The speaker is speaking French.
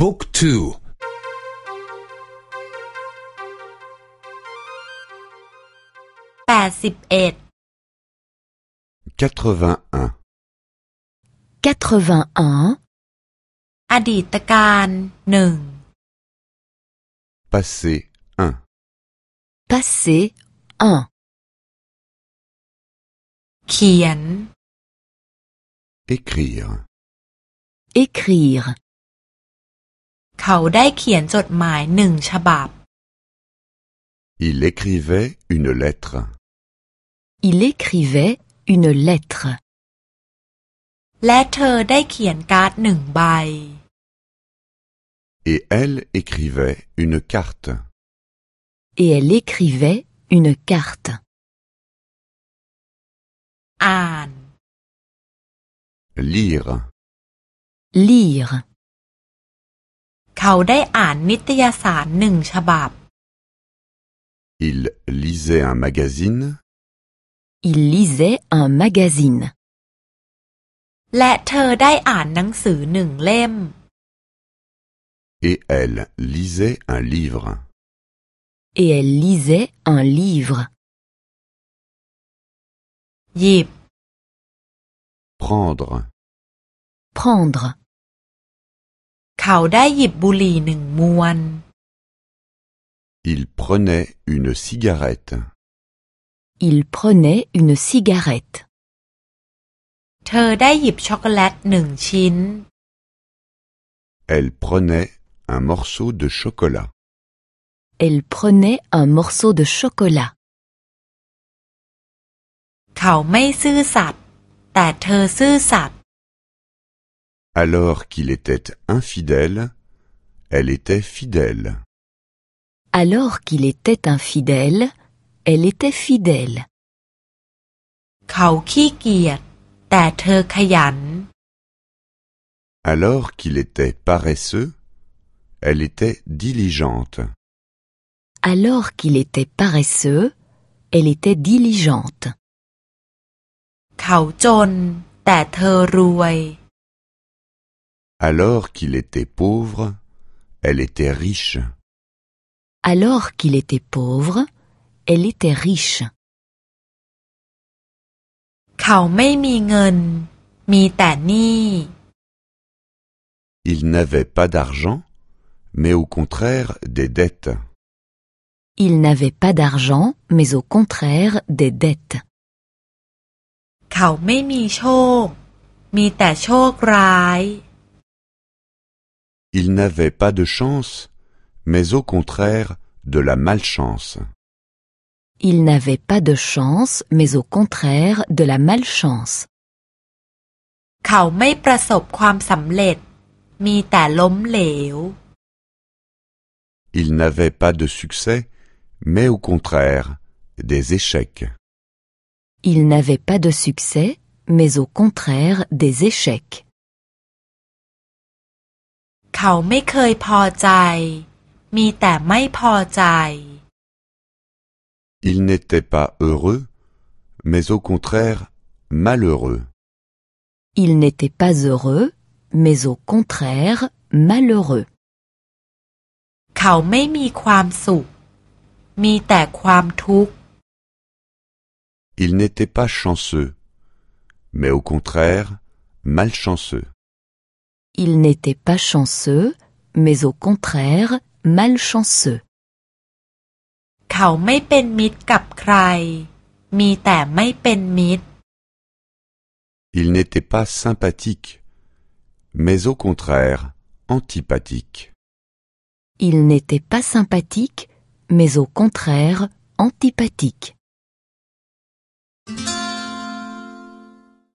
บุ๊กทู แปดสิบเอ็ด 81. 81. อดีตการหนึ่ง Passé 1. Passé 1. เขียน Écrire. Écrire. เขาได้เขียนจดหมายหนึ่งฉบับ Il écrivait une lettre. Il écrivait une lettre. และเธอได้เขียนการ์ดหนึ่งใบ Et elle écrivait une carte. Et elle écrivait une carte. อ่าน Lire. Lire. เขาได้อ่านนิตยสารหนึ่งฉบับ Il lisait un magazine. Il lisait un magazine. และเธอได้อ่านหนังสือหนึ่งเล่ม Et elle lisait un livre. Et elle lisait un livre. หยิบ Prendre. Prendre. เขาได้หยิบบุหรี่หนึ่งมวน Il prenait une cigarette. Il prenait une cigarette. เธอได้หยิบช็อกโกแลตหนึ่งชิ้น Elle prenait un morceau de chocolat. Elle prenait un morceau de chocolat. เขาไม่ซื่อสัตย์แต่เธอซื่อสัตย์ Alors qu'il était infidèle, elle était fidèle. Alors qu'il était infidèle, elle était fidèle. Alors qu'il était paresseux, elle était diligente. Alors qu'il était paresseux, elle était diligente. Alors qu'il était pauvre, elle était riche. Alors qu'il était pauvre, elle était riche. Il n'avait pas d'argent, mais au contraire des dettes. Il n'avait pas d'argent, mais au contraire des dettes. Il n'avait pas de chance, mais au contraire de la malchance. Il n'avait pas de chance, mais au contraire de la malchance. Il n'avait pas de succès, mais au contraire des échecs. Il n'avait pas de succès, mais au contraire des échecs. เขาไม่เคยพอใจ มีแต่ไม่พอใจ Il n'était pas heureux, mais au contraire malheureux. Il n'était pas heureux, mais au contraire malheureux. เขาไม่มีความสุข มีแต่ความทุกข์ Il n'était pas chanceux, mais au contraire malchanceux. Il n'était pas chanceux, mais au contraire, malchanceux. Il n'était pas sympathique, mais au contraire, antipathique. Il n'était pas sympathique, mais au contraire, antipathique.